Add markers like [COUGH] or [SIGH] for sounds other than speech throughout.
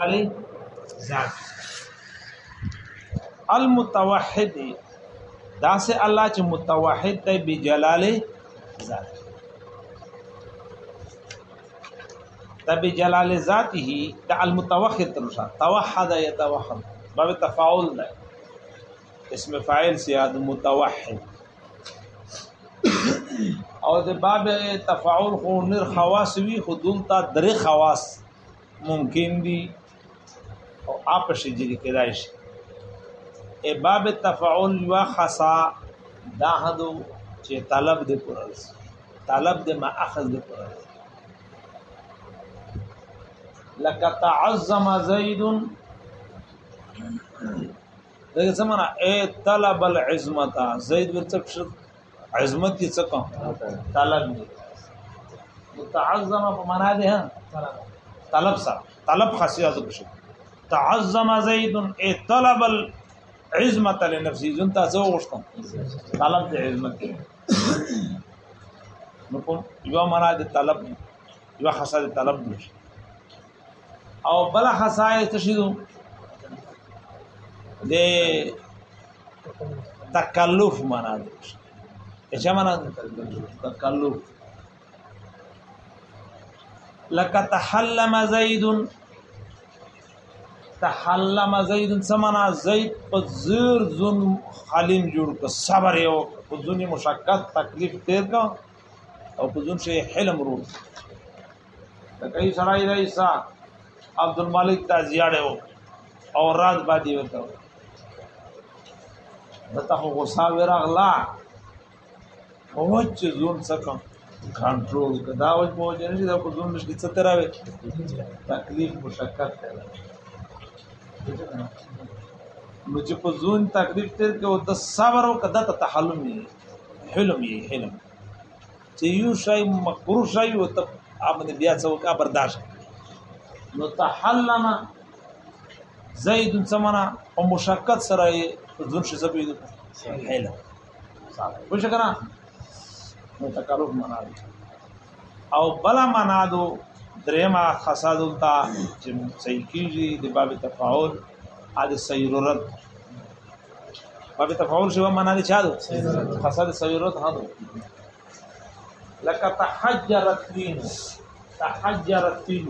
عليه ذات المتوحد دا سه الله چې متوحد دی به جلال ذات تبي جلال ذاته دا المتوحد ترشا توحد توحد باب تفاعل ده اسم فاعل سياد متوحد او د باب تفاعل خو نر خواص وی خودلتا درې خواص ممکن دي او اپش جګ کېدای شي ای باب تفعول و خصا دا هدو چې طلب دې پوره شي طلب دې ما اخذ دې پوره شي لک تعظم زید دغه زمونه ای طلب العزمت زید ورڅ عزمت کی څه کوم طلب دې متعظم په معنا ده طلب طلب سره طلب خاصه ذکر شي تعظم زيد اي طلب العزمه لنفسه زنتا تاسو غوښتم طلب د عزمت نو په یو معنا د طلب یو حسد طلب دی او بل حسای تشیدو د تکلف معنا دی چې معنا تکلف لک تحلم زید تحلم زید سمنا زید په زیر زون حلیم جوړ ک صبر یو په زونی مشقت تکلیف تیر کا او په زون شی حلم رو د کای سړای رئیسا عبد الملک تا زیاړو او راز باندې وته دته خو غصا ورغلا وچ زون سکم کنټرول کدا وځ مو جنې دا په زون نشته څه تراوي تکلیف مشقت تراوي نو چې په زون تکلیف ته کې د صبر او قدرت تحلم یې حلم یې حلم چې یو شای مکرو شای او ته باندې بیا څو کا برداشت نو تحلم زید سمنا او مشقت سره یې زون شي زبې دې حلم وښه کنه نو تکلف معنا او بلا معنا دو درېما خصاد التا چې صحیح کیږي د باب تفاعل ا د سیرورت باب تفاعل شوه معنا دي چا دو خصاد سیرورت هادو لك تحجرت تین تحجرت تین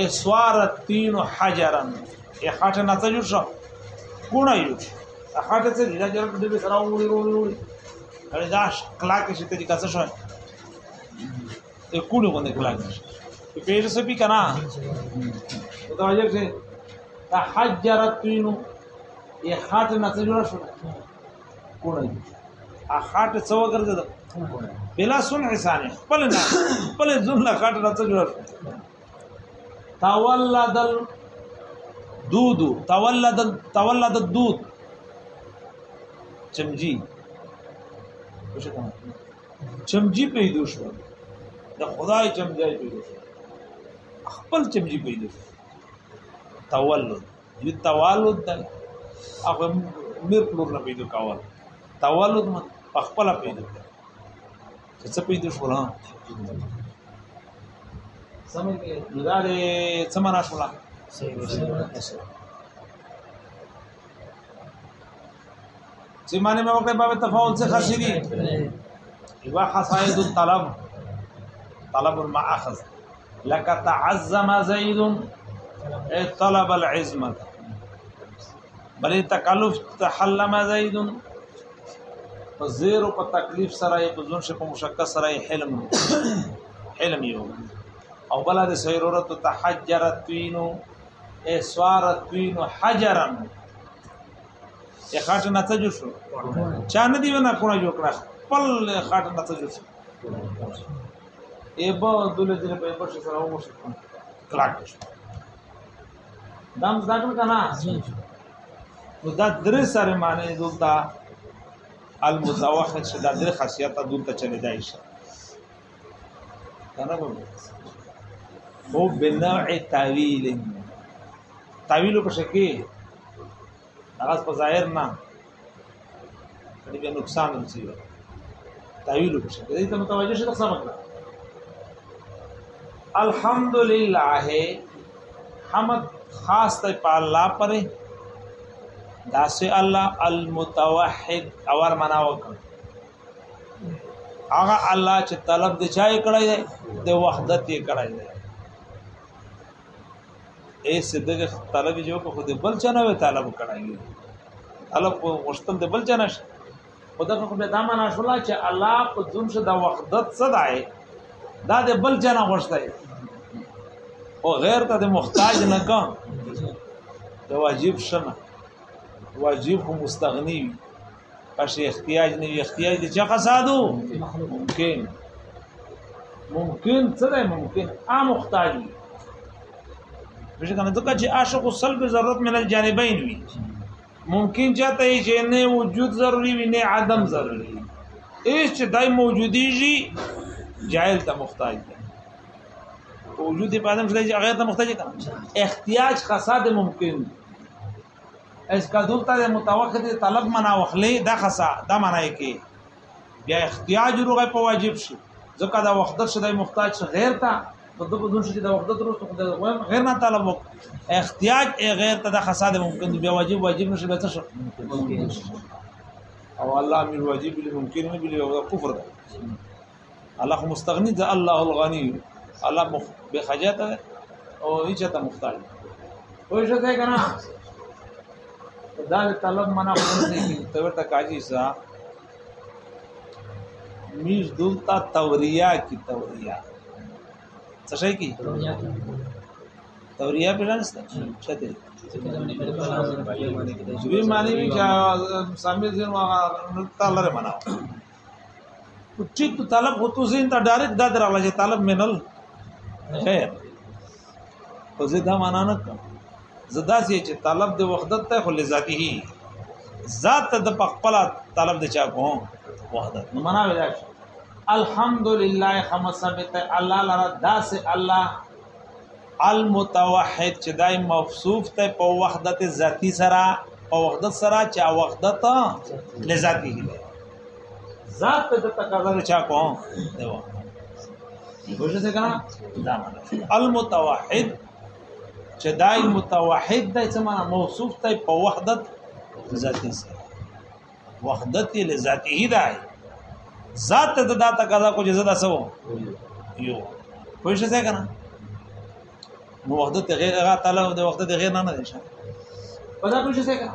اسوارت تین حجرا ای خاطه نه تجو شو ګونه یو خاطه څه دې جرب دې سره وړي وړي وړي دا کلاکه شي ته دې کاسه شو ته کوڼه باندې کلاکه شي پیر سے بھی کنا متوجہ سے تحجرت تینو یہ خاط نته جوړ شو کوړی ا خاط څو ګرځد بلا سن عسانه خپل نه خپل ځل خاط نته جوړ شو تولد دودو تولد تولد دود چمجی چمجی پیدا شو د خدای چمجی پیدا شو خپل چمجي پیدا تولد یعنی تولد د هغه میر پلور نه پیدا کول تولد من خپل پیدا چې څه پیدا شول سمې نو دا څه معنا شول سیمانه مې وکړه په تفاول څخه خاصې دي یو خصائد الطلب طلب المعاخذ لك تعظم زيد إيه طلب العزمة بلې تکلف تحلم زيد په زیر سراي په تکلیف سره یې په ځون سره یې حلم [COUGHS] حلم یو او إيه إيه بل د سیرورت تحجرت وینو سوارت وینو حجرن یې خاط نتجو شو چا نه دی ونه کونه جوړ کړ خاط نتجو شو ایبا دله دې په ایبا سره وښه کلاک شو دم زړه کنا نو دا درې سره معنی دلته المتوحد شدا درې خاصیت دلته چلی دی شه کنه خو بنوع تعویل تعویل په شکی هغه په ظاهر نه کله به نقصان ورسیږي تعویل په شکی دې ته متوجه شې تاسو مطلب الحمدللہ حمد خاص ته په الله پرې داسې الله المتوحد اور معنا وکړه هغه الله چې طلب د چای کړی دی د وحدت یې کړی دی اے صدق طلب جو کو خود بل چنه وی طلب کړی طلب غشتل د بل چنه خدای خو به دا معنا شولا چې الله په دمشه د وحدت صدای دا د بل چا نه غوښتای او غیر ته د محتاج نه کا ته واجب شنه واجب خو مستغنی وي پښې احتیاج نه وي احتیاج د چا قصادو ممکن ممکن څه ممکن ا محتاج وي بشه کنه ځکه چې عاشق سلب ضرورت من الجانبین وي ممکن چاته چې نه وجود ضروری وي نه عدم ضروری هیڅ چې دای موجودیږي جاهل ته محتاج دی په وجود په ادم شته چې غیر ته محتاج کړه احتیاج خاصه ده ممکن اس کا دولت ده متوقع طلب منا وخلې دا خاصه دا معنی کې بیا احتیاج روغه په واجب شي ځکه دا وخت شته محتاج شو غیر ته په دغه دون شي دا وخت دروسته غیر نه طلب وک احتیاج غیر ته د خاصه ممکن بیا واجب واجب نشي به څه ممکن او الله امر واجب لممکن نه بلی او کفر ده الله مستغنی ده الله الغنی الله مخ... به حاجت او هیڅ ته مختار وي څه ته کنه دا طلب منا پوښتنه کی تور تا کاجی سا میز دولتا توریا کی توریا څه شي کی توریا په لاس ته څه ته چې معنی چې سامي ځین واغ نن تعالی منا چیت طلب هوتو زین ته ډایرکټ دا دراله چې طلب منل غیر خو زه دا معنا نه کوم زدا سي چې طلب د وحدت ته خو لذاته ذات د پخپل طلب د چا کوم وحدت نو معنا ویل الحمدلله خمسبت الله لرا داس الله المتوحد چې دای موصوف ته په وحدت ذاتی سره او وحدت سره چا وحدت لذاته ذات په د تقاضا نه چا کوم دیو وګورئ څنګه دا معنی المتوحد چې دای متوحد د څه معنا موصوف ته په وحدت ذاتی سره وحدت لذاته دای ذات ته د تقاضا کو جزدا سو یو وګورئ څنګه نو وحدت غیر هغه تعالی د وحدت غیر نه نه دي شه په دا څه څنګه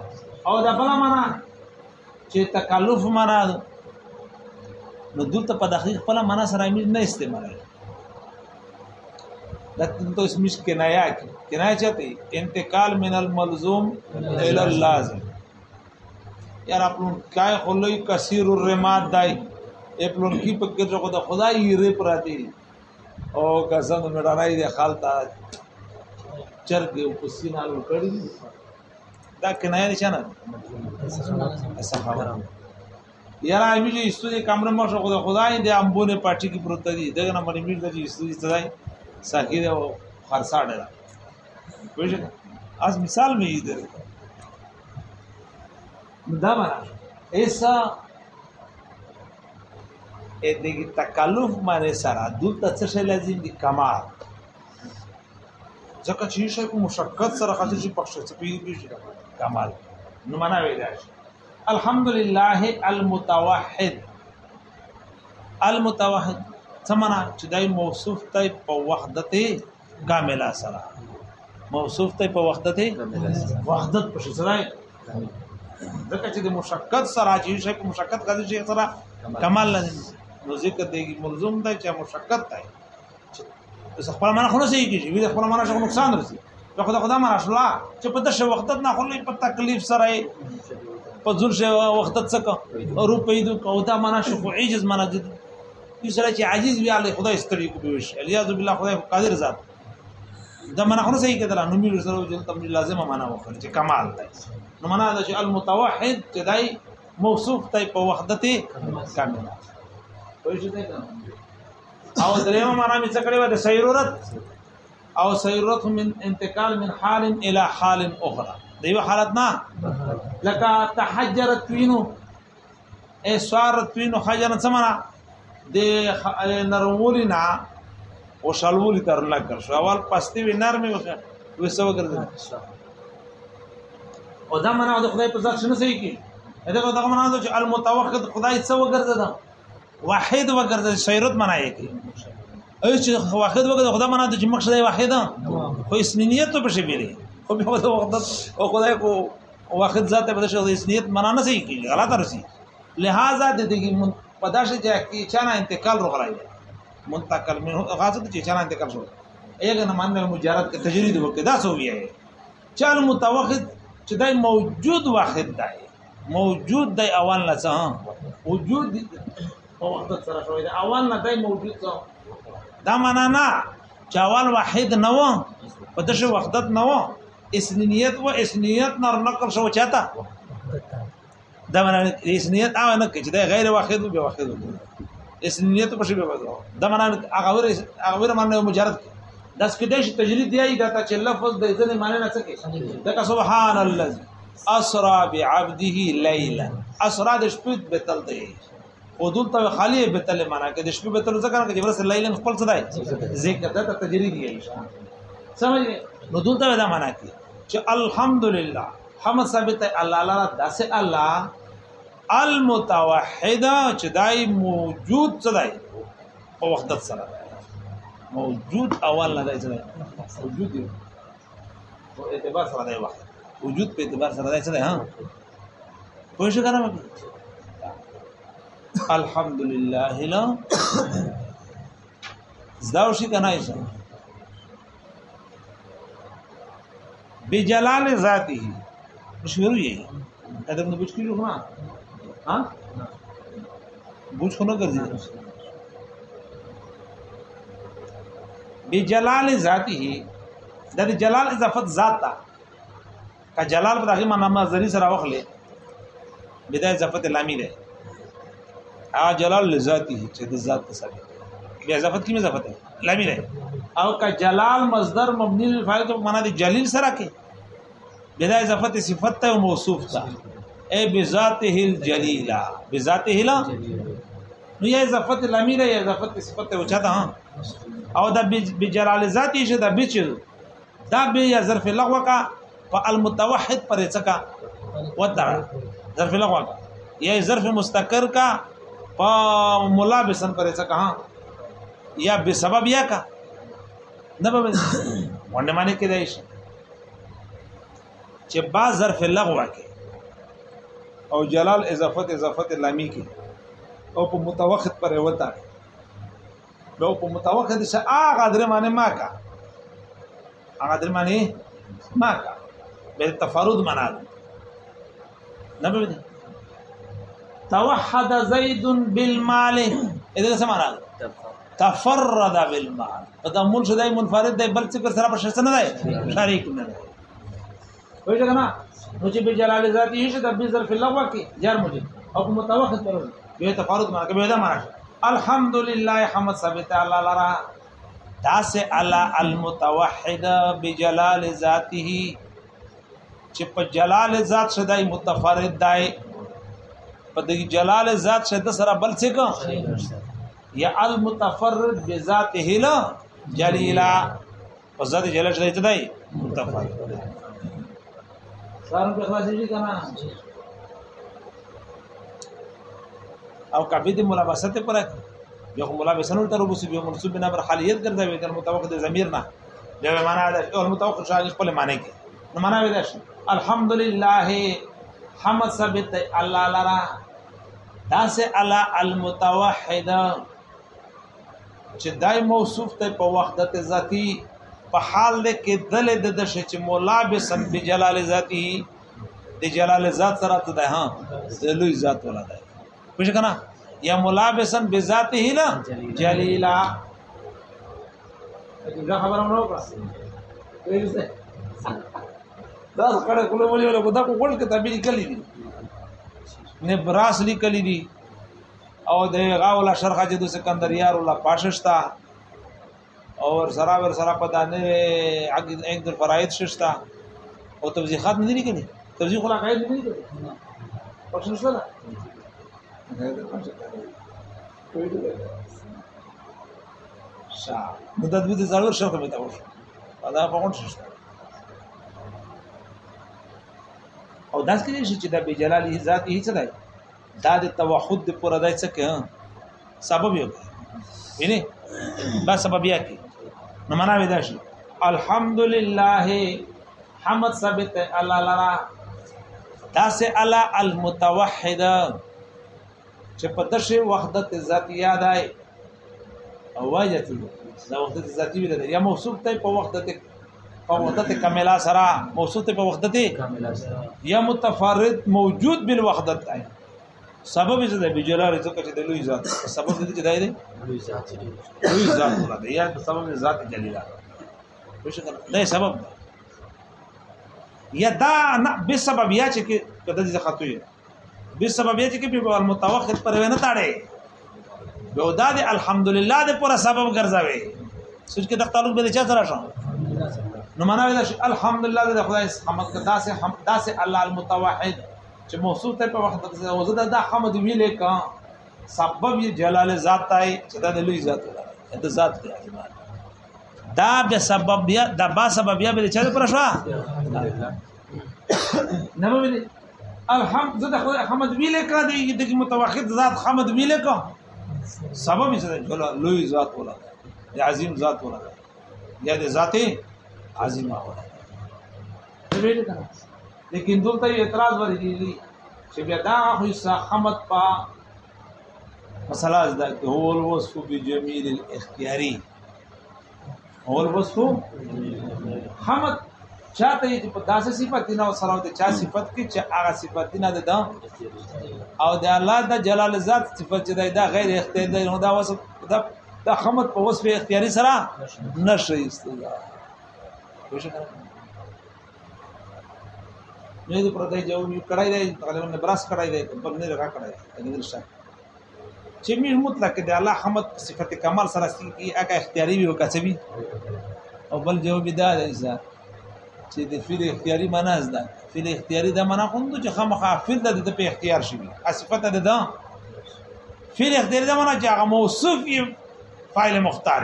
او دا بل معنا چې تکلف معنا نو دلته په داخلي خپل معنا سره امیز نه استعمالوي لکه تو اس مش کنایا کی کنایا چاہتے انتقال من الملزوم الى اللازم یار اپلون کای خلوی کثیر الرماد دای اپلون کی پکر جو خدا خدای ری پراتی او کسان مډانای دی خالتا چرګ او پسینالو کړی دا کنایا نشانه اسه خبره یارا میږي استودی کمره ما شو خدا خدای دې امبونه پټی کې پروت دی دغه نه باندې میږي چې استودی صداي ساکي دی او خرصاړه ده وښه از مثال مې دې دا معنا ایسا ا دې تکلف باندې سره دلته څه شی لازم دي کمال ځکه چې شی په مشقت سره خاطر چې پښه څه پیږي کمال نو معنا ویل شي الحمدلله المتوحد المتوحد سمنا چې دای موصوف ته په وحدت کاملا سره موصوف ته په وحدت وحدت په سره ځکه چې د مشکک سره چې شی په مشکک غږی شي سره کمال لږ نو ذکر دی ملزم دی چې مشکک دی چې خپل معنا خو نه صحیح کیږي وی خپل معنا شغه نقصان رسي خدا خدا مرشلا چې په دغه وخت نه خلې په تکلیف سره په ځل شي وخت څخه روپې دو او دا معنا شو خو عجز معنا دي یو سره چې عاجز وي الله خدای ستړي کو دوی شي الیاذ بالله خدای قادر ذات دا معنا خو صحیح کړه نو موږ سره جل تم لازمه معنا وکړه چې کمال دی نو معنا دا چې المتوحد چې دای موصوف دی په وحدت کامل او درېمه معنا مې څه کړې و د سیرورت او سیرته من انتقال من حال الى حال اخرى دیو حالت نه لکه تحجرت وینو اسوارت وینو حجرن سمنا د نرمولینا او شلولی تر لګر شو اول پستی وی نرمي وکړه وسو ګرځي او دا معنا د خدای په ذات شنو صحیح کی دا دا معنا د المتوخد خدای څو ګرځي واحد وګرځي شیرت معنا یې کی اوس چې واحد وګرځي خدای معنا د چې مقصد واحد خو اسنیت په شی بیره خو په وخت او خدای کو وخت ذات په دغه اسنیت معنا نه صحیح کیږي غلطه رسی لہذا د دې پداش چې کی چانه انتقال رغلای منتقل منه غاصد چې چانه انتقال شو ایګه نه مانل مجارد کې تجرید وکړه دا سو ویه چانه متوخد چې دای موجود واحد دای موجود دای اول نه څه وجود په وخت سره شوی دا اول نه دای موجود څه دا معنا نه چې اول واحد نه و په دغه وحدت نه و اسنیت و اسنیت نر نقل شو چاته دا معنا اسنیت او نه چې دا غیر واحد به واحد اسنیت په شی به واحد دا معنا هغه ور هغه ور معنی مجرد دا سکدې شي تجرید دی دا چې لفظ د ځنې معنی نه څه دا سبحان الذي اسرا بعبده ليلا اسرا د شپې به تل دی ودول ته خالی به تل معنا کې د شپې به تل ځکه چې ورسره لیلن خپل څه دی ذکر دا تجرید دی سمجھ نو دول ته دا معنا کې چې الحمدلله حمد ثابت الله الله داس الله المتوحد چې دای موجود صدای او وحدت سره موجود اول نه دای صدای موجود دی او اعتبار سره دای وحدت وجود په اعتبار سره دای صدای ها پوه شو کنه الحمدلله لا زداو شي کنه ایسه बेजलाल ज़ाती ही मशहूर यही अदब ने बुझ की रुकना हाँ बुझ को कर दिया बेजलाल ज़ाती ही दर जलाल इजाफत ज़ाता का जलाल पर आखिर माना जरी सरा वखले बेदा इजाफत लामी रहे आ जलाल ज़ाती ही ज़ात की में जफत है लामी रहे او کا جلال مصدر مبنی للفاعل ته معنا دی جلیل سره کې بلا اضافت صفت ته موصوف تا اے بذاته الجلیلا بذاته لا نو یا اضافت الامیر یا اضافت صفت ته وچا ده او دا بجلال ذاتی شه دا بچ دا به یا ظرف لغو کا فالمتوحد پر چکا ودع ظرف لغو کا یا ظرف مستقر کا ملابسن پر چکا یا بسبب یا کا نه به ونه معنی کې دی چې با ظرف لغو کې او جلال اضافت اضافت لامی کې او په متوخت پر وتا نو په متوخت چې هغه در معنی ما کا هغه در معنی ما کا به تفرد معنا نه به توحد زید بالمال اذا سمعنا تفرد تفرد بالمال تضمن شو دای منفرد دی بل څه سره په شرط نه دی شریک نه دی وایي څنګه نو چې بجلال ذاتی هیڅ د بظرف لغوه کې جر مجي او متوخت ترول به تفرد معنا کې به دا معنا الحمدلله حمد ثبت الله لرا داس على المتوحد بجلال ذاته چې په جلال ذات شدای متفرد دی په دې جلال ذات شد سره بل څه کوي یا المتفرد بذاته لا جلیلا او ذات جلیلا شده اتدائی متفرد سارم پی خواسی جی کنا او کافی دی ملابسط پر اکی یو ملابسن ورته روبوسی به منصوب بنا بر حالیت ګرځوي تر متوقع د ضمیر نه دا به معنا ده او متوقع شاګ خپل معنی کې نو معنا وي ده الحمدلله حمد ثبت الله لرا دا سه الله المتوحد چې دای موصوف ته په وحدت ذاتی په حال کې دل د دشه چې مولا به سم په جلال ذاتی د جلال ذات سره ته ده ها زلوی ذات ولا ده پوښ کنا یا ملابسن بذاته لا جلیلا دا خبره مې وکړه دا کړه کوله ولې ولا کو دا کو ګل کتابې کلی دي نه براس لیکلی دي او د غاوله شرخه چې د سکندریار الله پاششتا اور سرا ور سرا پدانه عقد ایک در فرائض ششتا او توضیحات نه دي کړي توضیح خلا قائد نه دي کړي پښتون سره شا نو د دې ضرور شرط به تاسو دا په کوم ششتا او داس کې چې دا به جلالی ذات هیڅ نه دا د توحد د پر دای څه کې سبب یو یعنی دا سبب یا کی نو معنا ودا شي الحمدلله حمد ثابت الله لرا دا سه الا المتوحد چې په دشه وحدت ذات یاد دای او وجهت دا وحدت ذاتی ویل یا موصوف ته په وحدت په وحدت کامل سره موصوف ته په وحدت کامل سره یا متفرد موجود بالوحدت ته سبب یې د بجلال ځکه چې د لوی ذات سبب دې چې دای دی لوی ذات دی لوی ذات نه دی یا سبب ذات جلیل نه سبب یا دا نه به سبب یا چې کده دې خاطو یې به سبب یا چې په المتوخر پر ونه تاړي یو دا دې الحمدلله دې پر سبب ګرځاوي سوچ کې د تعلق به چا سره شو نو معنا دا الحمدلله دې خدای حمد کدا سه حمد دا سه الله المتوحد چې موصوف ته په وخت کې او زه دا حمد ویلې کا سبب یې جلال ذات تای چې دا د لوی ذات دی د ذات دی دا به سبب یا دا با سبب یا به چې پر شوا نه به الحمد زه د حمد ویلې کا دی د متوخد ذات حمد ویلې کا سبب یې چې لوی ذات ولا یا عظیم ذات ولا یا د ذاتي عظیمه ولا ویلې کا لیکن دلته اعتراض ورېږي چې بیا دا خو سخمت پا مسله ده هو الوصف بجميل الاختياري هو الوصف حمد چاته چې په داسې صفات نه سره د چا صفات کې چې هغه صفات نه ده او د الله د جلال ذات صفات چې دا غیر اختیاري ده نو دا وصف دا د حمد په وصف اختیاري سره نشي استدلال مې د پرته یو یو کړای دی غالبا نه براس کړای دی په نه لګا کړای دی د نشا چې مې مطلق دی الله حمد صفت کمال سره سي کی هغه اختیاري وي او کسبي او بل جو بدا دی چې د فعل اختیاري معنا زده فعل اختیاري د معنا خوندو چې خامخا فعل د په اختیار شي صفت د ده فعل اختیاري د معنا چې هغه موصف یې فاعل مختار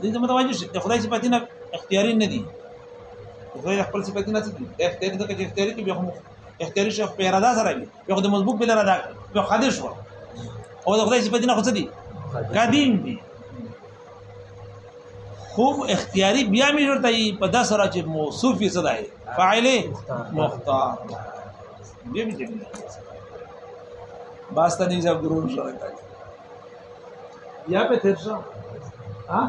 دي دې متوجه خدای صفاتینه اختیاري نه دي دوی خپل صفاتونه څه دي اختیاري دغه اختیاري کې به هم اختیاري شو په اراده سره وي یو د مسبوق بل اراده یو حادث شو او د خدای صفاتونه خو څه دي قدیم دي خوب اختیاري بیا مې ورته په داس را چې موصوفي صدا ہے فاعل مختار دې دې دې باستانی زګرون شو یا په ترشا ها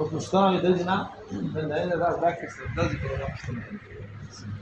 Porque os estão e dois na. Ele da da que se dá de